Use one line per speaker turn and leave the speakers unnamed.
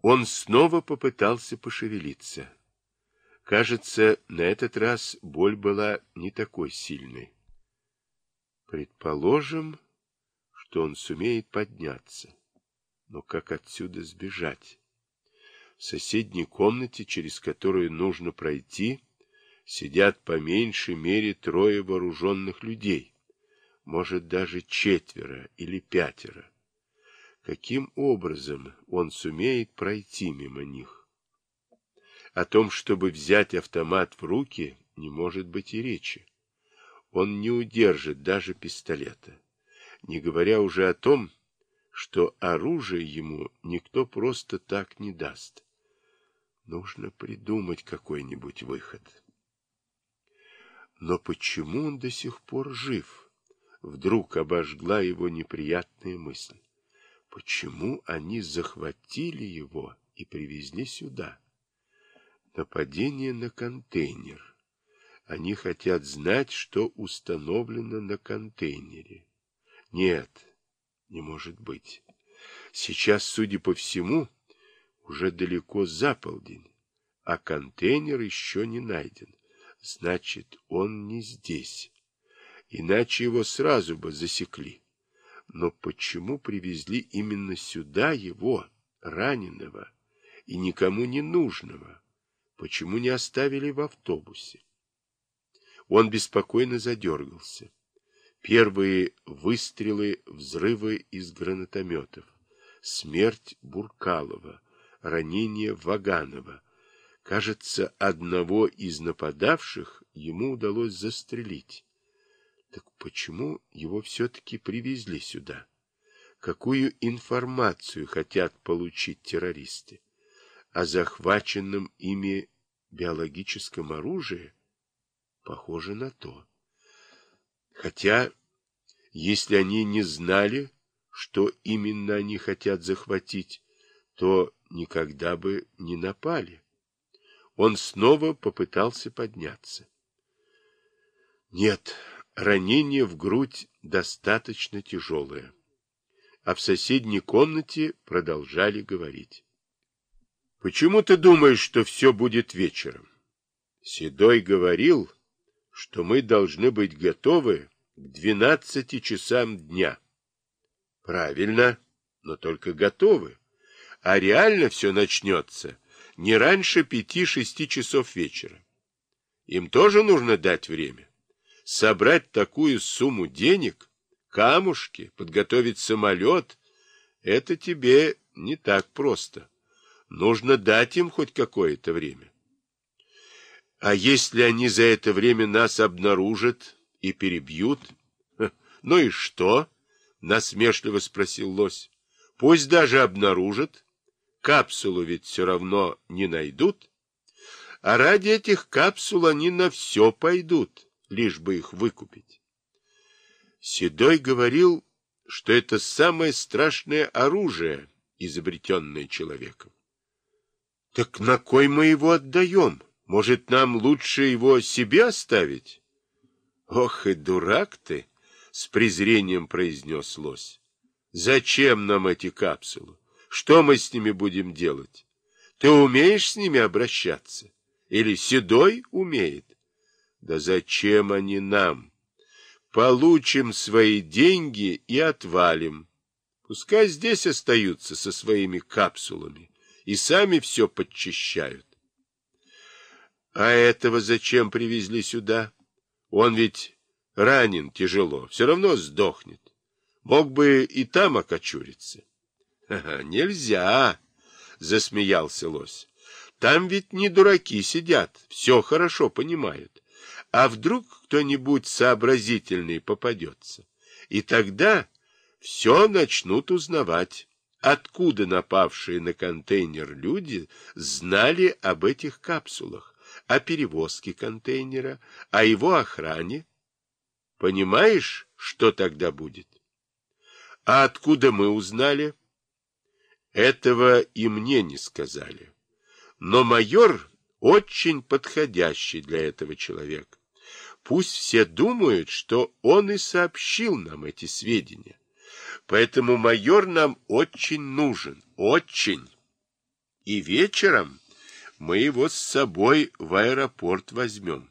Он снова попытался пошевелиться. Кажется, на этот раз боль была не такой сильной. Предположим, что он сумеет подняться. Но как отсюда сбежать? В соседней комнате, через которую нужно пройти, сидят по меньшей мере трое вооруженных людей. Может, даже четверо или пятеро. Каким образом он сумеет пройти мимо них? О том, чтобы взять автомат в руки, не может быть и речи. Он не удержит даже пистолета, не говоря уже о том, что оружие ему никто просто так не даст. Нужно придумать какой-нибудь выход. Но почему он до сих пор жив? Вдруг обожгла его неприятная мысль. Почему они захватили его и привезли сюда? Нападение на контейнер. Они хотят знать, что установлено на контейнере. Нет, не может быть. Сейчас, судя по всему, уже далеко за полдень, а контейнер еще не найден. Значит, он не здесь. Иначе его сразу бы засекли. Но почему привезли именно сюда его, раненого, и никому не нужного? Почему не оставили в автобусе? Он беспокойно задергался. Первые выстрелы, взрывы из гранатометов, смерть Буркалова, ранение Ваганова. Кажется, одного из нападавших ему удалось застрелить. Так почему его все-таки привезли сюда? Какую информацию хотят получить террористы? О захваченном ими биологическом оружии? Похоже на то. Хотя, если они не знали, что именно они хотят захватить, то никогда бы не напали. Он снова попытался подняться. Нет, ранение в грудь достаточно тяжелое. А в соседней комнате продолжали говорить. «Почему ты думаешь, что все будет вечером?» Седой говорил, что мы должны быть готовы к двенадцати часам дня. Правильно, но только готовы. А реально все начнется не раньше пяти-шести часов вечера. Им тоже нужно дать время собрать такую сумму денег, камушки, подготовить самолет, это тебе не так просто. Нужно дать им хоть какое-то время. А если они за это время нас обнаружат и перебьют? Ну и что? Насмешливо спросил лось. Пусть даже обнаружат. Капсулу ведь все равно не найдут. А ради этих капсул они на все пойдут лишь бы их выкупить. Седой говорил, что это самое страшное оружие, изобретенное человеком. Так на кой мы его отдаем? Может, нам лучше его себе оставить? Ох и дурак ты, с презрением произнес лось. Зачем нам эти капсулы? Что мы с ними будем делать? Ты умеешь с ними обращаться? Или Седой умеет? Да зачем они нам? Получим свои деньги и отвалим. Пускай здесь остаются со своими капсулами и сами все подчищают. А этого зачем привезли сюда? Он ведь ранен тяжело, все равно сдохнет. Мог бы и там окочуриться. — Нельзя, — засмеялся лось. — Там ведь не дураки сидят, все хорошо понимают. А вдруг кто-нибудь сообразительный попадется? И тогда все начнут узнавать, откуда напавшие на контейнер люди знали об этих капсулах, о перевозке контейнера, о его охране. Понимаешь, что тогда будет? А откуда мы узнали? Этого и мне не сказали. Но майор очень подходящий для этого человек. Пусть все думают, что он и сообщил нам эти сведения. Поэтому майор нам очень нужен, очень. И вечером мы его с собой в аэропорт возьмем.